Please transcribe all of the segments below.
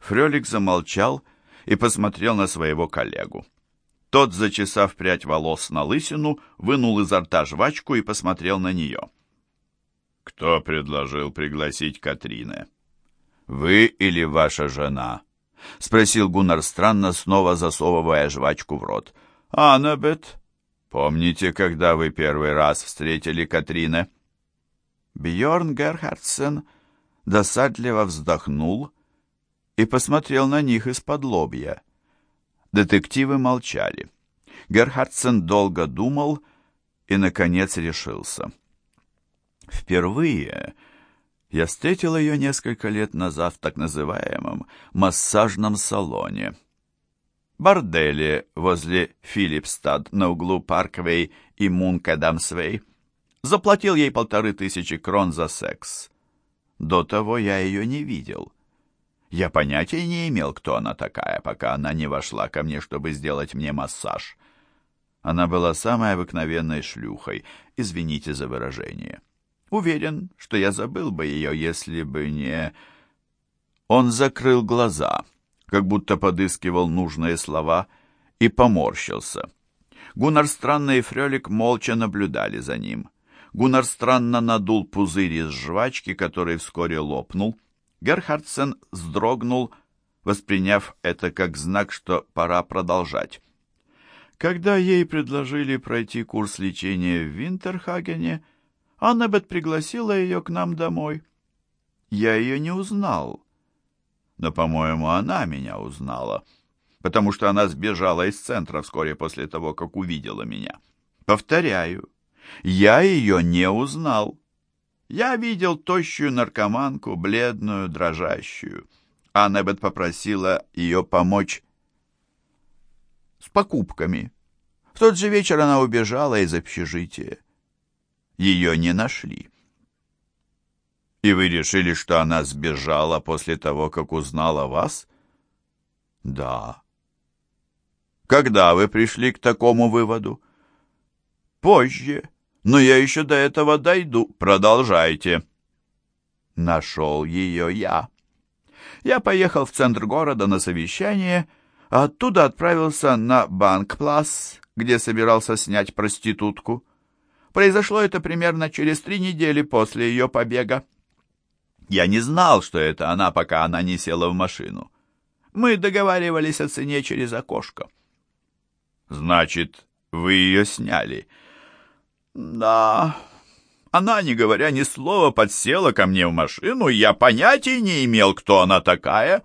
Фрелик замолчал и посмотрел на своего коллегу. Тот, зачесав прядь волос на лысину, вынул изо рта жвачку и посмотрел на нее. «Кто предложил пригласить Катрине? Вы или ваша жена?» — спросил Гуннар странно, снова засовывая жвачку в рот. «Аннабет, помните, когда вы первый раз встретили Катрине?» Бьорн Герхардсен досадливо вздохнул и посмотрел на них исподлобья. Детективы молчали. Герхардсен долго думал и, наконец, решился. «Впервые я встретил ее несколько лет назад в так называемом массажном салоне. Борделе возле Филипстад на углу Парквей и Мункадамсвей. Заплатил ей полторы тысячи крон за секс. До того я ее не видел. Я понятия не имел, кто она такая, пока она не вошла ко мне, чтобы сделать мне массаж. Она была самой обыкновенной шлюхой, извините за выражение. Уверен, что я забыл бы ее, если бы не... Он закрыл глаза, как будто подыскивал нужные слова, и поморщился. Гуннар Странно и Фрелик молча наблюдали за ним. Гуннар странно надул пузырь из жвачки, который вскоре лопнул. Герхардсен вздрогнул, восприняв это как знак, что пора продолжать. Когда ей предложили пройти курс лечения в Винтерхагене, Аннабет пригласила ее к нам домой. Я ее не узнал. Но, по-моему, она меня узнала, потому что она сбежала из центра вскоре после того, как увидела меня. Повторяю, я ее не узнал. Я видел тощую наркоманку, бледную, дрожащую. Аннабет попросила ее помочь с покупками. В тот же вечер она убежала из общежития ее не нашли. И вы решили, что она сбежала после того, как узнала вас? Да. Когда вы пришли к такому выводу? Позже. Но я еще до этого дойду. Продолжайте. Нашел ее я. Я поехал в центр города на совещание, а оттуда отправился на Банк-Плас, где собирался снять проститутку. Произошло это примерно через три недели после ее побега. Я не знал, что это она, пока она не села в машину. Мы договаривались о цене через окошко. Значит, вы ее сняли? Да. Она, не говоря ни слова, подсела ко мне в машину, и я понятия не имел, кто она такая.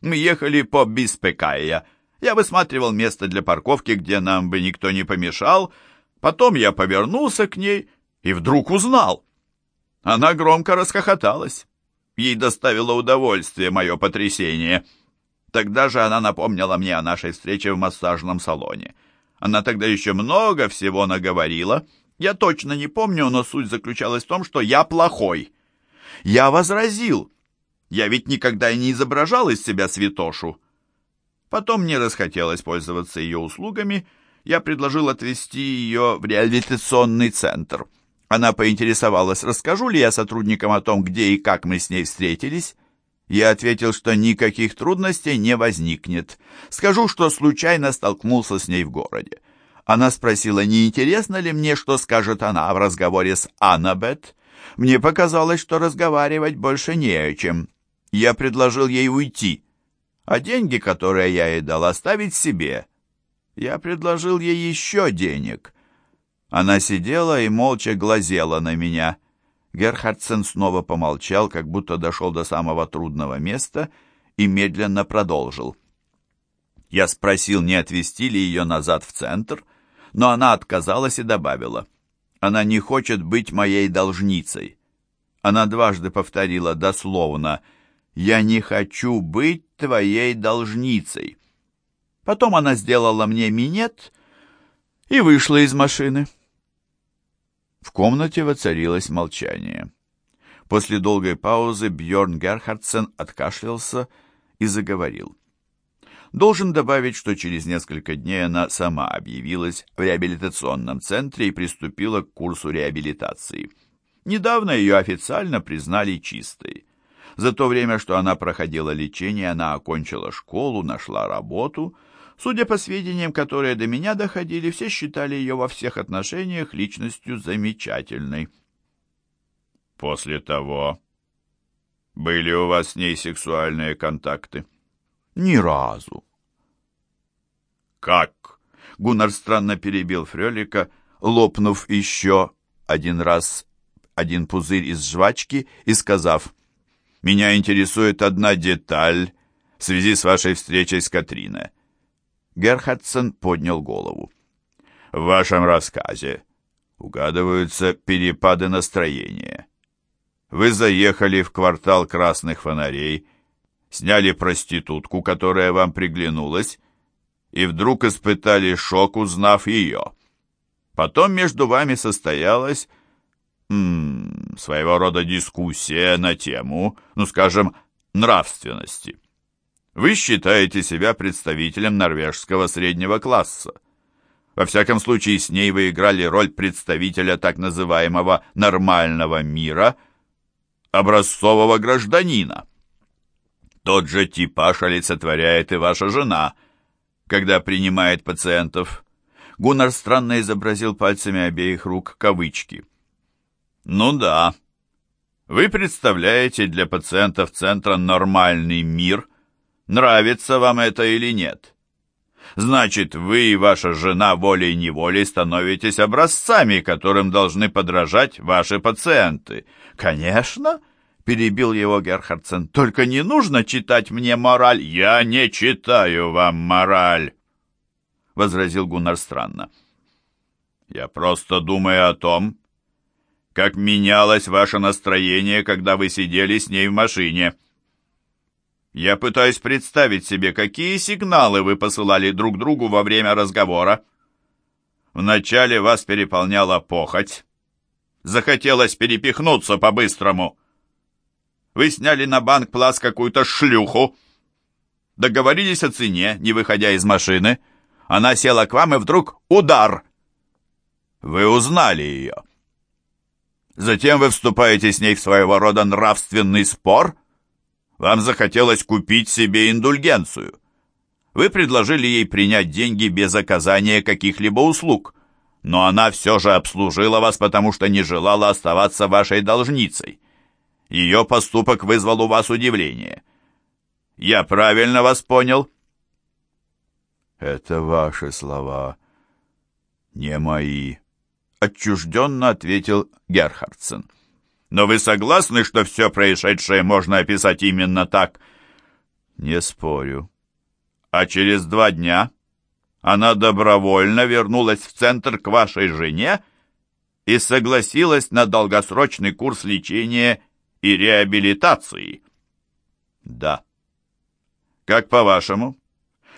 Мы ехали по Биспекая. Я высматривал место для парковки, где нам бы никто не помешал, Потом я повернулся к ней и вдруг узнал. Она громко расхохоталась. Ей доставило удовольствие мое потрясение. Тогда же она напомнила мне о нашей встрече в массажном салоне. Она тогда еще много всего наговорила. Я точно не помню, но суть заключалась в том, что я плохой. Я возразил. Я ведь никогда и не изображал из себя святошу. Потом мне расхотелось пользоваться ее услугами, я предложил отвезти ее в реабилитационный центр. Она поинтересовалась, расскажу ли я сотрудникам о том, где и как мы с ней встретились. Я ответил, что никаких трудностей не возникнет. Скажу, что случайно столкнулся с ней в городе. Она спросила, не интересно ли мне, что скажет она в разговоре с Аннабет. Мне показалось, что разговаривать больше не о чем. Я предложил ей уйти, а деньги, которые я ей дал, оставить себе. Я предложил ей еще денег. Она сидела и молча глазела на меня. Герхардсен снова помолчал, как будто дошел до самого трудного места, и медленно продолжил. Я спросил, не отвезти ли ее назад в центр, но она отказалась и добавила. Она не хочет быть моей должницей. Она дважды повторила дословно «Я не хочу быть твоей должницей». Потом она сделала мне минет и вышла из машины. В комнате воцарилось молчание. После долгой паузы Бьорн Герхардсен откашлялся и заговорил. Должен добавить, что через несколько дней она сама объявилась в реабилитационном центре и приступила к курсу реабилитации. Недавно ее официально признали чистой. За то время, что она проходила лечение, она окончила школу, нашла работу. Судя по сведениям, которые до меня доходили, все считали ее во всех отношениях личностью замечательной. После того были у вас с ней сексуальные контакты? Ни разу. Как? Гуннар странно перебил Фрелика, лопнув еще один раз один пузырь из жвачки и сказав, «Меня интересует одна деталь в связи с вашей встречей с Катриной». Герхардсен поднял голову. «В вашем рассказе угадываются перепады настроения. Вы заехали в квартал красных фонарей, сняли проститутку, которая вам приглянулась, и вдруг испытали шок, узнав ее. Потом между вами состоялась м -м, своего рода дискуссия на тему, ну, скажем, нравственности. Вы считаете себя представителем норвежского среднего класса. Во всяком случае, с ней вы играли роль представителя так называемого «нормального мира», образцового гражданина. Тот же типаж олицетворяет и ваша жена, когда принимает пациентов. Гуннар странно изобразил пальцами обеих рук кавычки. «Ну да. Вы представляете для пациентов центра нормальный мир. Нравится вам это или нет?» Значит, вы и ваша жена волей-неволей становитесь образцами, которым должны подражать ваши пациенты. Конечно, перебил его Герхардсен, только не нужно читать мне мораль. Я не читаю вам мораль, возразил Гуннар странно. Я просто думаю о том, как менялось ваше настроение, когда вы сидели с ней в машине. Я пытаюсь представить себе, какие сигналы вы посылали друг другу во время разговора. Вначале вас переполняла похоть. Захотелось перепихнуться по-быстрому. Вы сняли на банк плац какую-то шлюху. Договорились о цене, не выходя из машины. Она села к вам, и вдруг удар. Вы узнали ее. Затем вы вступаете с ней в своего рода нравственный спор — вам захотелось купить себе индульгенцию. Вы предложили ей принять деньги без оказания каких-либо услуг, но она все же обслужила вас, потому что не желала оставаться вашей должницей. Ее поступок вызвал у вас удивление. Я правильно вас понял?» «Это ваши слова, не мои», — отчужденно ответил Герхардсен. Но вы согласны, что все происшедшее можно описать именно так? Не спорю. А через два дня она добровольно вернулась в центр к вашей жене и согласилась на долгосрочный курс лечения и реабилитации? Да. Как по-вашему?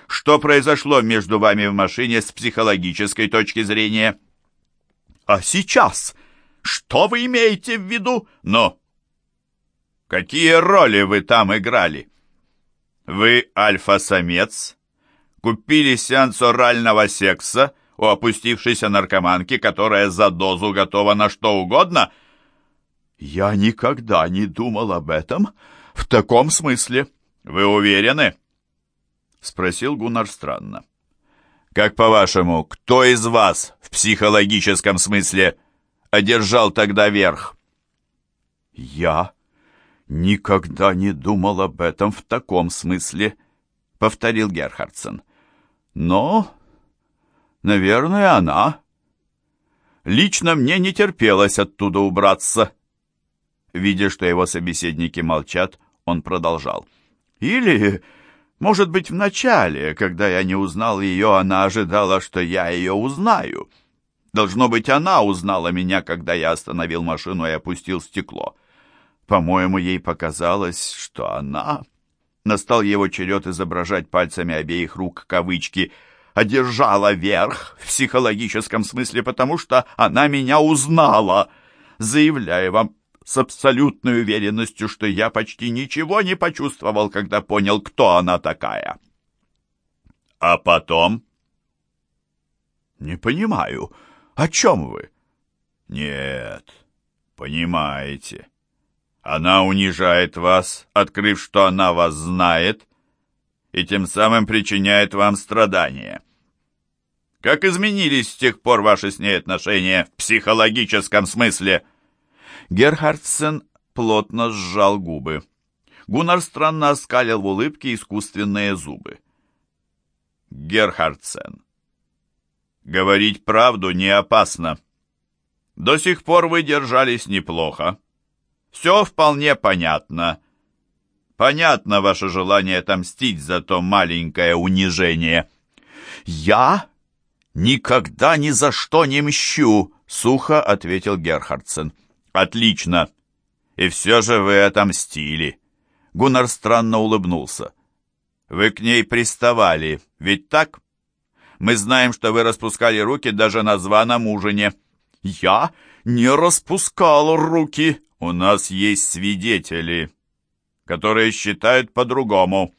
Что произошло между вами в машине с психологической точки зрения? А сейчас что вы имеете в виду? Ну, какие роли вы там играли? Вы альфа-самец, купили сеанс орального секса у опустившейся наркоманки, которая за дозу готова на что угодно? Я никогда не думал об этом в таком смысле. Вы уверены? Спросил Гуннар странно. Как по-вашему, кто из вас в психологическом смысле одержал тогда верх? Я никогда не думал об этом в таком смысле, повторил Герхардсен. Но, наверное, она. Лично мне не терпелось оттуда убраться. Видя, что его собеседники молчат, он продолжал. Или, может быть, вначале, когда я не узнал ее, она ожидала, что я ее узнаю. Должно быть, она узнала меня, когда я остановил машину и опустил стекло. По-моему, ей показалось, что она... Настал его черед изображать пальцами обеих рук кавычки «одержала верх» в психологическом смысле, потому что она меня узнала. Заявляю вам с абсолютной уверенностью, что я почти ничего не почувствовал, когда понял, кто она такая. А потом... Не понимаю, «О чем вы?» «Нет, понимаете. Она унижает вас, открыв, что она вас знает, и тем самым причиняет вам страдания. Как изменились с тех пор ваши с ней отношения в психологическом смысле?» Герхардсен плотно сжал губы. Гуннар странно оскалил в улыбке искусственные зубы. Герхардсен, говорить правду не опасно. До сих пор вы держались неплохо. Все вполне понятно. Понятно ваше желание отомстить за то маленькое унижение. Я никогда ни за что не мщу, сухо ответил Герхардсен. Отлично. И все же вы отомстили. Гуннар странно улыбнулся. Вы к ней приставали, ведь так? Мы знаем, что вы распускали руки даже на званом ужине. Я не распускал руки. У нас есть свидетели, которые считают по-другому.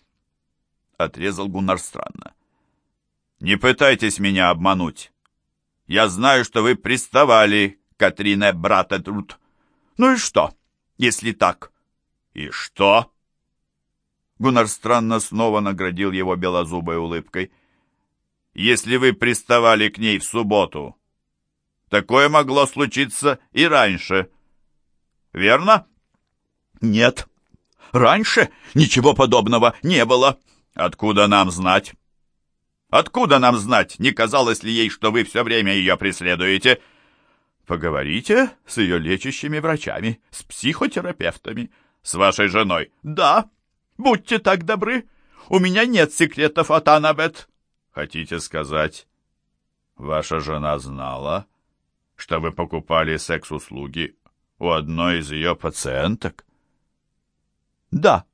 Отрезал Гуннар странно. Не пытайтесь меня обмануть. Я знаю, что вы приставали, Катрине Братетруд. Ну и что, если так? И что? Гуннар странно снова наградил его белозубой улыбкой. Если вы приставали к ней в субботу, такое могло случиться и раньше. Верно? Нет. Раньше ничего подобного не было. Откуда нам знать? Откуда нам знать, не казалось ли ей, что вы все время ее преследуете? Поговорите с ее лечащими врачами, с психотерапевтами. С вашей женой? Да. Будьте так добры. У меня нет секретов от Аннабет. Хотите сказать, ваша жена знала, что вы покупали секс-услуги у одной из ее пациенток? Да.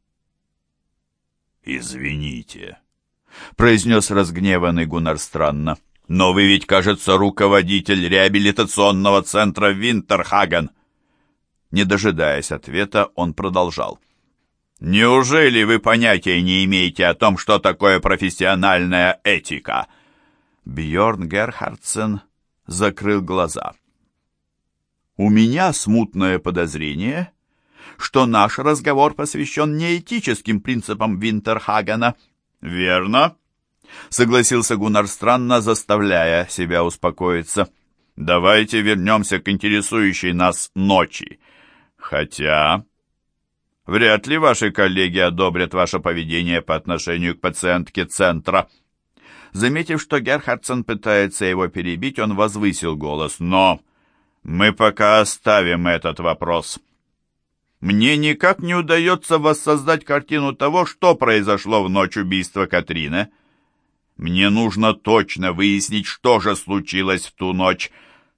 Извините, произнес разгневанный Гуннар странно. Но вы ведь, кажется, руководитель реабилитационного центра Винтерхаген. Не дожидаясь ответа, он продолжал. Неужели вы понятия не имеете о том, что такое профессиональная этика? Бьорн Герхардсен закрыл глаза. У меня смутное подозрение, что наш разговор посвящен не этическим принципам Винтерхагена. Верно, согласился Гуннар странно, заставляя себя успокоиться. Давайте вернемся к интересующей нас ночи. Хотя вряд ли ваши коллеги одобрят ваше поведение по отношению к пациентке центра. Заметив, что Герхардсон пытается его перебить, он возвысил голос. Но мы пока оставим этот вопрос. Мне никак не удается воссоздать картину того, что произошло в ночь убийства Катрины. Мне нужно точно выяснить, что же случилось в ту ночь.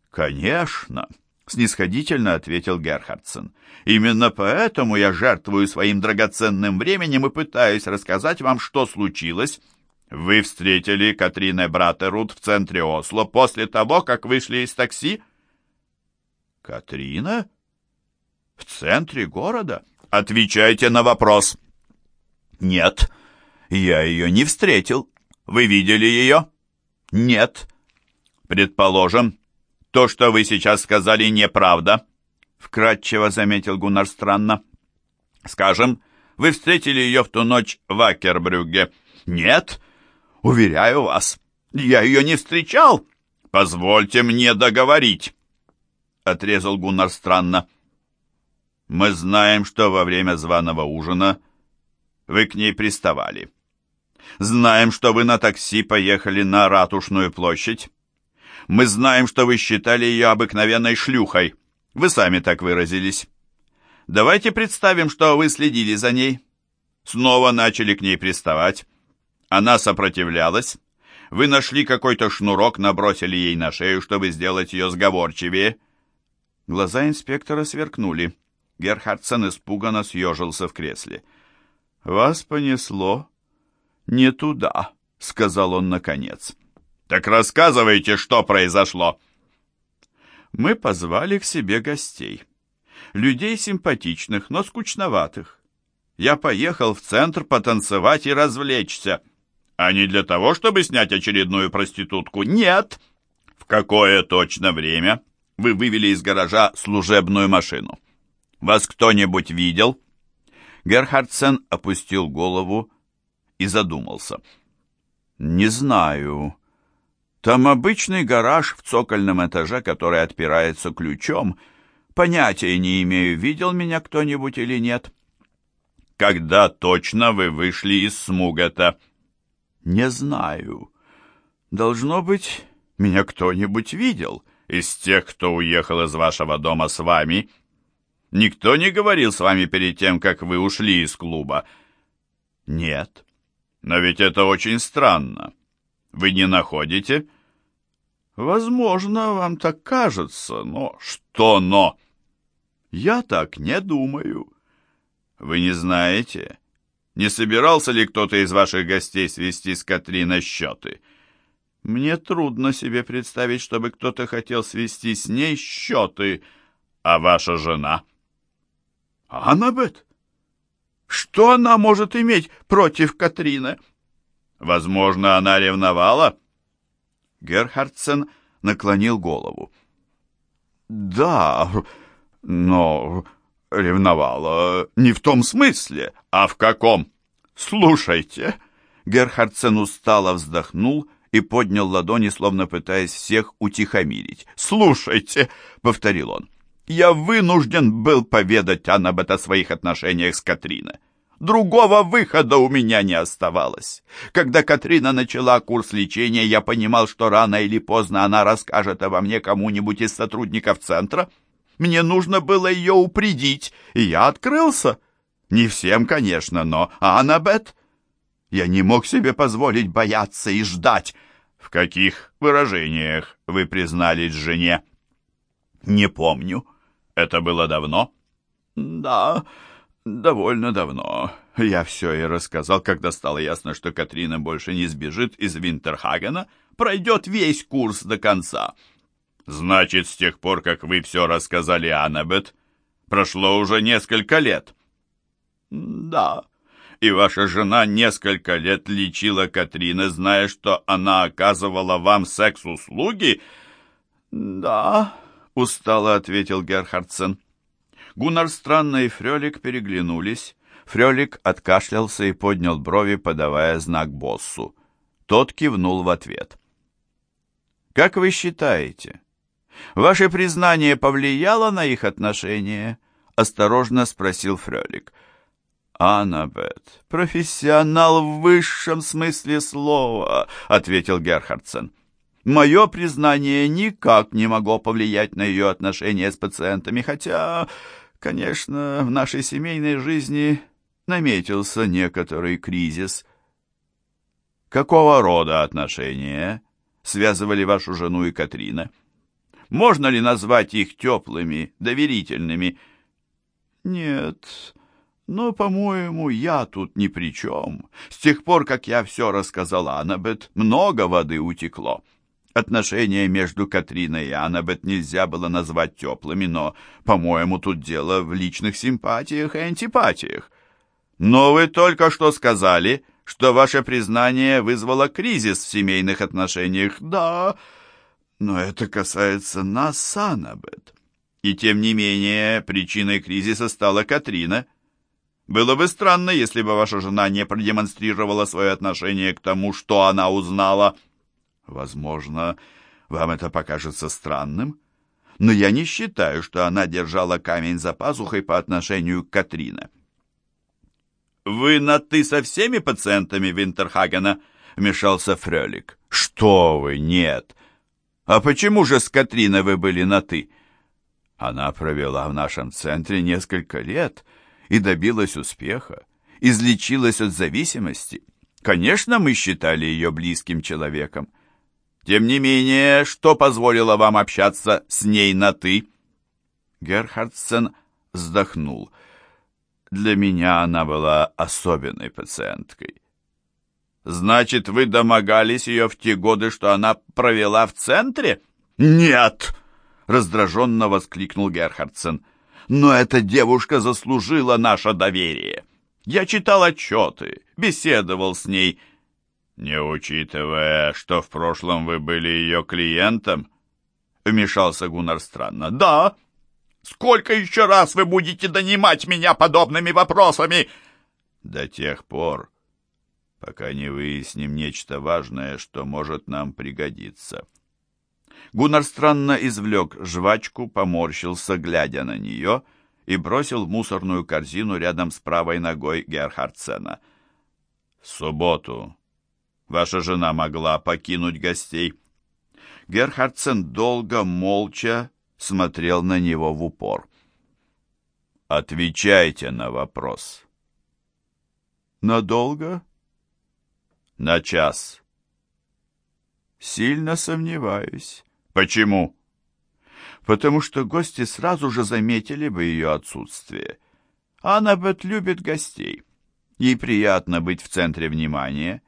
Конечно, снисходительно ответил Герхардсон. Именно поэтому я жертвую своим драгоценным временем и пытаюсь рассказать вам, что случилось. Вы встретили Катрине Братерут в центре Осло после того, как вышли из такси? Катрина? В центре города? Отвечайте на вопрос. Нет, я ее не встретил. Вы видели ее? Нет. Предположим, то, что вы сейчас сказали, неправда, вкратчиво заметил Гуннар странно. Скажем, вы встретили ее в ту ночь в Акербрюгге. Нет, уверяю вас, я ее не встречал. Позвольте мне договорить, отрезал Гуннар странно. Мы знаем, что во время званого ужина вы к ней приставали. Знаем, что вы на такси поехали на Ратушную площадь. Мы знаем, что вы считали ее обыкновенной шлюхой. Вы сами так выразились. Давайте представим, что вы следили за ней. Снова начали к ней приставать. Она сопротивлялась. Вы нашли какой-то шнурок, набросили ей на шею, чтобы сделать ее сговорчивее. Глаза инспектора сверкнули. Герхардсон испуганно съежился в кресле. «Вас понесло не туда», — сказал он наконец. «Так рассказывайте, что произошло!» Мы позвали к себе гостей. Людей симпатичных, но скучноватых. Я поехал в центр потанцевать и развлечься. А не для того, чтобы снять очередную проститутку? Нет. В какое точно время вы вывели из гаража служебную машину? Вас кто-нибудь видел?» Герхардсен опустил голову и задумался. «Не знаю. Там обычный гараж в цокольном этаже, который отпирается ключом. Понятия не имею, видел меня кто-нибудь или нет». «Когда точно вы вышли из Смугата?» «Не знаю. Должно быть, меня кто-нибудь видел из тех, кто уехал из вашего дома с вами. Никто не говорил с вами перед тем, как вы ушли из клуба?» «Нет». «Но ведь это очень странно. Вы не находите?» «Возможно, вам так кажется, но...» «Что «но»?» «Я так не думаю». «Вы не знаете, не собирался ли кто-то из ваших гостей свести с Катриной счеты?» «Мне трудно себе представить, чтобы кто-то хотел свести с ней счеты. А ваша жена?» «Аннабет? Что она может иметь против Катрины?» «Возможно, она ревновала?» Герхардсен наклонил голову. «Да, но ревновала не в том смысле, а в каком? Слушайте!» Герхардсен устало вздохнул и поднял ладони, словно пытаясь всех утихомирить. «Слушайте!» — повторил он. «Я вынужден был поведать Аннабет о своих отношениях с Катриной. Другого выхода у меня не оставалось. Когда Катрина начала курс лечения, я понимал, что рано или поздно она расскажет обо мне кому-нибудь из сотрудников центра, мне нужно было ее упредить, и я открылся. Не всем, конечно, но Аннабет. Я не мог себе позволить бояться и ждать. В каких выражениях вы признались жене? Не помню. Это было давно? Да, довольно давно. Я все и рассказал, когда стало ясно, что Катрина больше не сбежит из Винтерхагена, пройдет весь курс до конца. Значит, с тех пор, как вы все рассказали Аннабет, прошло уже несколько лет. Да. И ваша жена несколько лет лечила Катрина, зная, что она оказывала вам секс-услуги? Да, устало ответил Герхардсен. Гуннар Странно и Фрелик переглянулись. Фрелик откашлялся и поднял брови, подавая знак боссу. Тот кивнул в ответ. «Как вы считаете, Ваше признание повлияло на их отношения?» — осторожно спросил Фрелик. «Аннабет, профессионал в высшем смысле слова», — ответил Герхардсен. «Мое признание никак не могло повлиять на ее отношения с пациентами, хотя, конечно, в нашей семейной жизни наметился некоторый кризис». «Какого рода отношения связывали вашу жену и Катрина?» Можно ли назвать их теплыми, доверительными? Нет, но, по-моему, я тут ни при чем. С тех пор, как я все рассказал Аннабет, много воды утекло. Отношения между Катриной и Аннабет нельзя было назвать теплыми, но, по-моему, тут дело в личных симпатиях и антипатиях. Но вы только что сказали, что ваше признание вызвало кризис в семейных отношениях. Да, но это касается нас с Аннабет. И тем не менее, причиной кризиса стала Катрина. Было бы странно, если бы ваша жена не продемонстрировала свое отношение к тому, что она узнала. Возможно, вам это покажется странным, но я не считаю, что она держала камень за пазухой по отношению к Катрине. «Вы на «ты» со всеми пациентами Винтерхагена?» — вмешался Фрелик. «Что вы, нет!» «А почему же с Катриной вы были на «ты»?» Она провела в нашем центре несколько лет и добилась успеха, излечилась от зависимости. Конечно, мы считали ее близким человеком. Тем не менее, что позволило вам общаться с ней на «ты»?» Герхардсен вздохнул. «Для меня она была особенной пациенткой. Значит, вы домогались ее в те годы, что она провела в центре? Нет! Раздраженно воскликнул Герхардсен. Но эта девушка заслужила наше доверие. Я читал отчеты, беседовал с ней. Не учитывая, что в прошлом вы были ее клиентом, вмешался Гуннар странно. Да, Сколько еще раз вы будете донимать меня подобными вопросами?» «До тех пор, пока не выясним нечто важное, что может нам пригодиться». Гуннар странно извлек жвачку, поморщился, глядя на нее, и бросил в мусорную корзину рядом с правой ногой Герхардсена. «В субботу ваша жена могла покинуть гостей». Герхардсен долго, молча смотрел на него в упор. «Отвечайте на вопрос». «Надолго?» «На час». «Сильно сомневаюсь». «Почему?» «Потому что гости сразу же заметили бы ее отсутствие. Аннабет любит гостей. Ей приятно быть в центре внимания,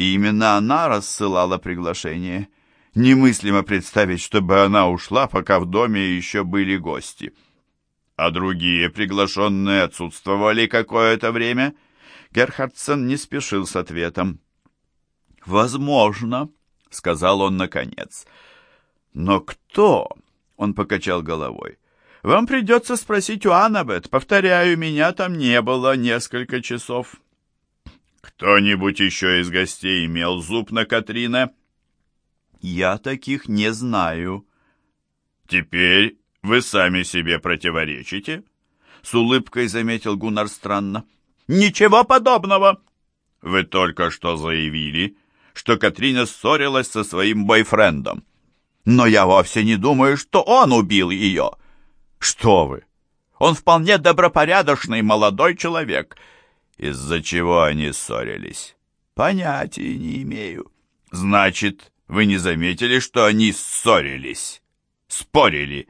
и именно она рассылала приглашение». Немыслимо представить, чтобы она ушла, пока в доме еще были гости. А другие приглашенные отсутствовали какое-то время. Герхардсен не спешил с ответом. «Возможно», — сказал он наконец. «Но кто?» — он покачал головой. «Вам придется спросить у Аннабет. Повторяю, меня там не было несколько часов». «Кто-нибудь еще из гостей имел зуб на Катрина?» «Я таких не знаю». «Теперь вы сами себе противоречите?» С улыбкой заметил Гуннар странно. «Ничего подобного!» «Вы только что заявили, что Катрина ссорилась со своим бойфрендом. Но я вовсе не думаю, что он убил ее. Что вы? Он вполне добропорядочный молодой человек. Из-за чего они ссорились? Понятия не имею. Значит, вы не заметили, что они ссорились? Спорили?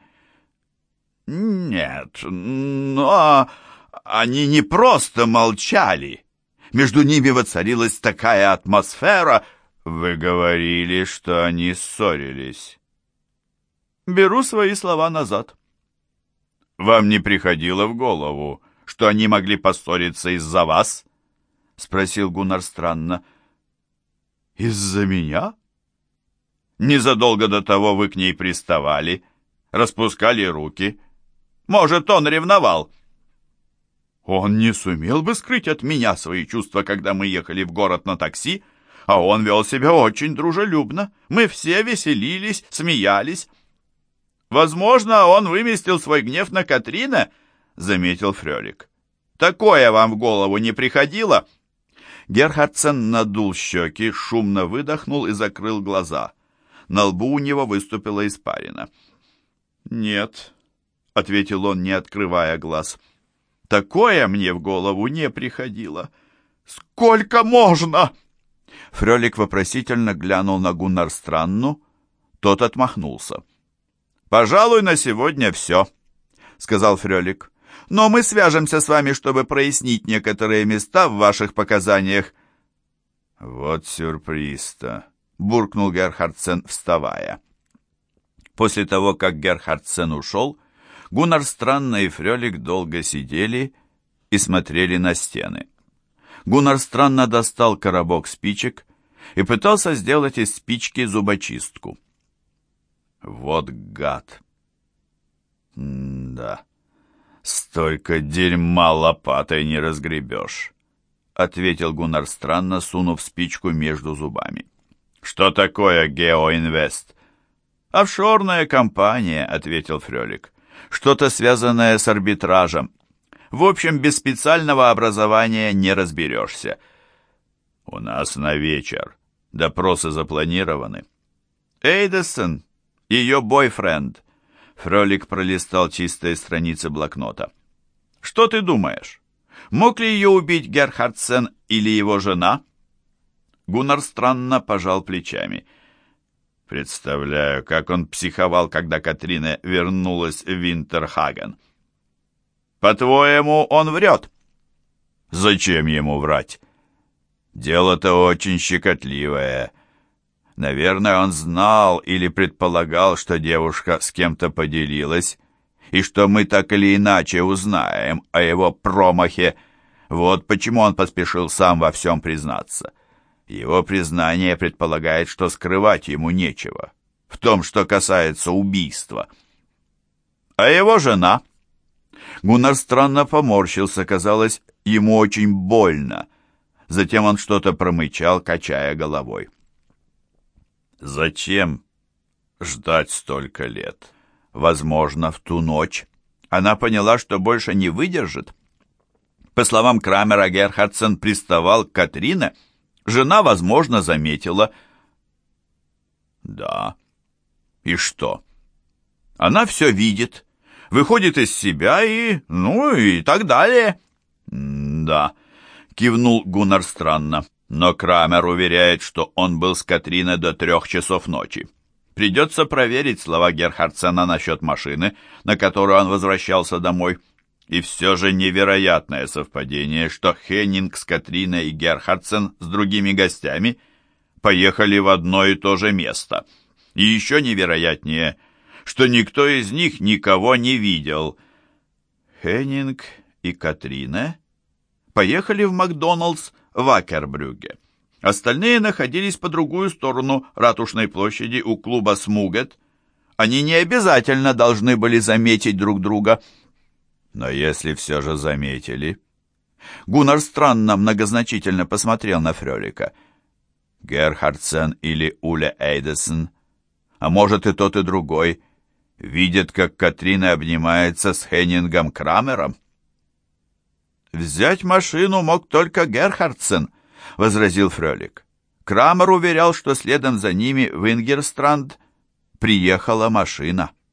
Нет, но они не просто молчали. Между ними воцарилась такая атмосфера. Вы говорили, что они ссорились. Беру свои слова назад. Вам не приходило в голову, что они могли поссориться из-за вас? Спросил Гуннар странно. Из-за меня? Незадолго до того вы к ней приставали, распускали руки. Может, он ревновал. Он не сумел бы скрыть от меня свои чувства, когда мы ехали в город на такси, а он вел себя очень дружелюбно. Мы все веселились, смеялись. Возможно, он выместил свой гнев на Катрина, заметил Фрёлик. Такое вам в голову не приходило? Герхардсен надул щеки, шумно выдохнул и закрыл глаза. На лбу у него выступила испарина. «Нет», — ответил он, не открывая глаз. «Такое мне в голову не приходило. Сколько можно?» Фрелик вопросительно глянул на Гуннар Странну. Тот отмахнулся. «Пожалуй, на сегодня все», — сказал Фрелик. «Но мы свяжемся с вами, чтобы прояснить некоторые места в ваших показаниях». «Вот сюрприз-то», буркнул Герхардсен, вставая. После того, как Герхардсен ушел, Гуннар Странно и Фрелик долго сидели и смотрели на стены. Гуннар Странно достал коробок спичек и пытался сделать из спички зубочистку. Вот гад! М да, столько дерьма лопатой не разгребешь, — ответил Гуннар Странно, сунув спичку между зубами. «Что такое Геоинвест?» «Офшорная компания», — ответил Фрелик. «Что-то связанное с арбитражем. В общем, без специального образования не разберешься». «У нас на вечер. Допросы запланированы». «Эйдесон, ее бойфренд». Фролик пролистал чистые страницы блокнота. «Что ты думаешь? Мог ли ее убить Герхардсен или его жена?» Гуннар странно пожал плечами. Представляю, как он психовал, когда Катрина вернулась в Винтерхаген. По-твоему, он врет? Зачем ему врать? Дело-то очень щекотливое. Наверное, он знал или предполагал, что девушка с кем-то поделилась, и что мы так или иначе узнаем о его промахе. Вот почему он поспешил сам во всем признаться. Его признание предполагает, что скрывать ему нечего. В том, что касается убийства. А его жена, Гуннар странно поморщился, казалось, ему очень больно. Затем он что-то промычал, качая головой. «Зачем ждать столько лет?» Возможно, в ту ночь она поняла, что больше не выдержит. По словам Крамера, Герхардсен приставал к Катрине. Жена, возможно, заметила. «Да. И что?» «Она все видит» выходит из себя и... ну и так далее». «Да», — кивнул Гуннар странно, но Крамер уверяет, что он был с Катриной до трех часов ночи. Придется проверить слова Герхардсена насчет машины, на которую он возвращался домой. И все же невероятное совпадение, что Хеннинг с Катриной и Герхардсен с другими гостями поехали в одно и то же место. И еще невероятнее — что никто из них никого не видел. Хеннинг и Катрина поехали в Макдоналдс в Акербрюге. Остальные находились по другую сторону ратушной площади у клуба «Смугет». Они не обязательно должны были заметить друг друга. Но если все же заметили... Гуннар странно многозначительно посмотрел на Фрелика. Герхардсен или Уля Эйдесон, а может и тот, и другой, видит, как Катрина обнимается с Хеннингом Крамером. «Взять машину мог только Герхардсен», — возразил Фрелик. Крамер уверял, что следом за ними в Ингерстранд приехала машина.